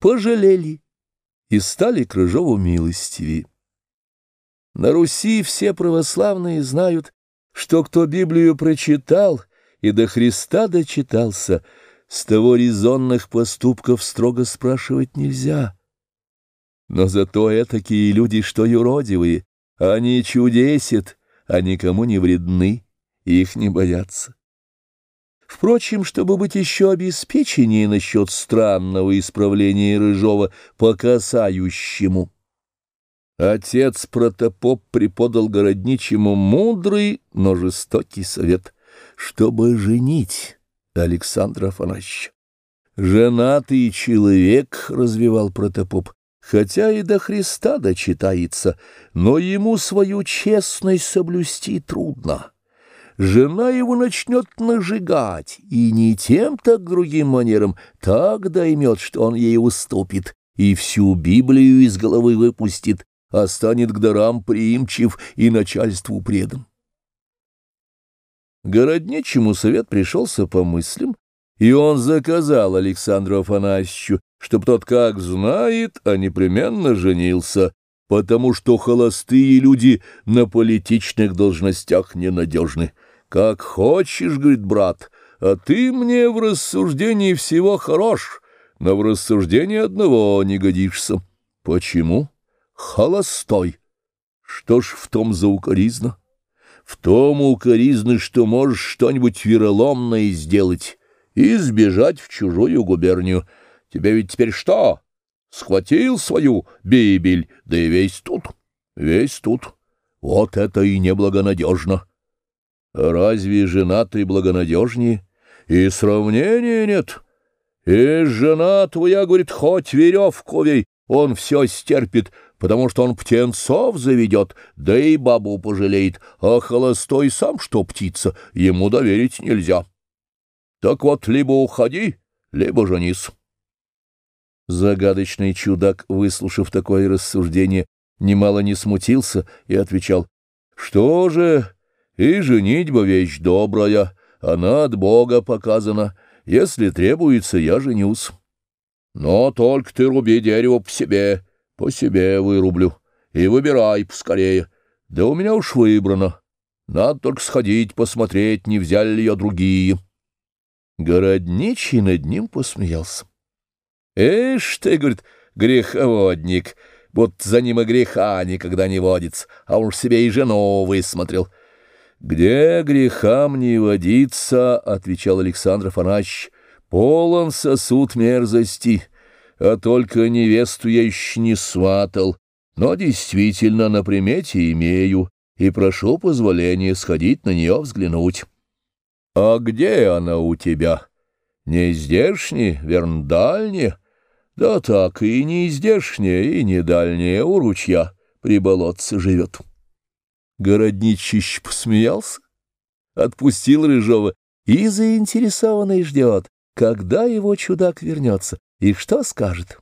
пожалели и стали к Рыжову милостивее. На Руси все православные знают, что кто Библию прочитал и до Христа дочитался, с того резонных поступков строго спрашивать нельзя. Но зато этакие люди, что юродивые, они чудесят, а никому не вредны, их не боятся. Впрочем, чтобы быть еще обеспеченнее насчет странного исправления Рыжова по касающему, отец протопоп преподал городничему мудрый, но жестокий совет, чтобы женить Александра Афанасьевича. «Женатый человек», — развивал протопоп, — «хотя и до Христа дочитается, но ему свою честность соблюсти трудно» жена его начнет нажигать, и не тем, так другим манером, так доймет, что он ей уступит, и всю Библию из головы выпустит, а станет к дарам приимчив и начальству предан. Городничему совет пришелся по мыслям, и он заказал Александру Афанасьевичу, чтоб тот как знает, а непременно женился, потому что холостые люди на политичных должностях ненадежны. «Как хочешь, — говорит брат, — а ты мне в рассуждении всего хорош, но в рассуждении одного не годишься». «Почему?» «Холостой». «Что ж в том за укоризна?» «В том укоризна, что можешь что-нибудь вероломное сделать и сбежать в чужую губернию. Тебе ведь теперь что? Схватил свою Бибель, да и весь тут, весь тут. Вот это и неблагонадежно». Разве женатый благонадежнее? И сравнения нет. И жена твоя, говорит, хоть веревку вей, он все стерпит, потому что он птенцов заведет, да и бабу пожалеет, а холостой сам что птица, ему доверить нельзя. Так вот, либо уходи, либо женись. Загадочный чудак, выслушав такое рассуждение, немало не смутился и отвечал, «Что же, и женитьба вещь добрая, она от Бога показана. Если требуется, я женюсь. Но только ты руби дерево по себе, по себе вырублю. И выбирай поскорее. Да у меня уж выбрано. Надо только сходить, посмотреть, не взяли ли ее другие. Городничий над ним посмеялся. «Эш ты, — говорит, — греховодник, вот за ним и греха никогда не водится, а уж себе и жену высмотрел». «Где грехам не водится, — отвечал Александр Афанасьевич, — полон сосуд мерзости, а только невесту я еще не сватал, но действительно на примете имею, и прошу позволения сходить на нее взглянуть». «А где она у тебя? Не здешняя, верно, дальняя?» «Да так, и не здешняя, и не дальняя, у ручья при болотце живет». Городничищ посмеялся, отпустил Рыжова и заинтересованный ждет, когда его чудак вернется и что скажет.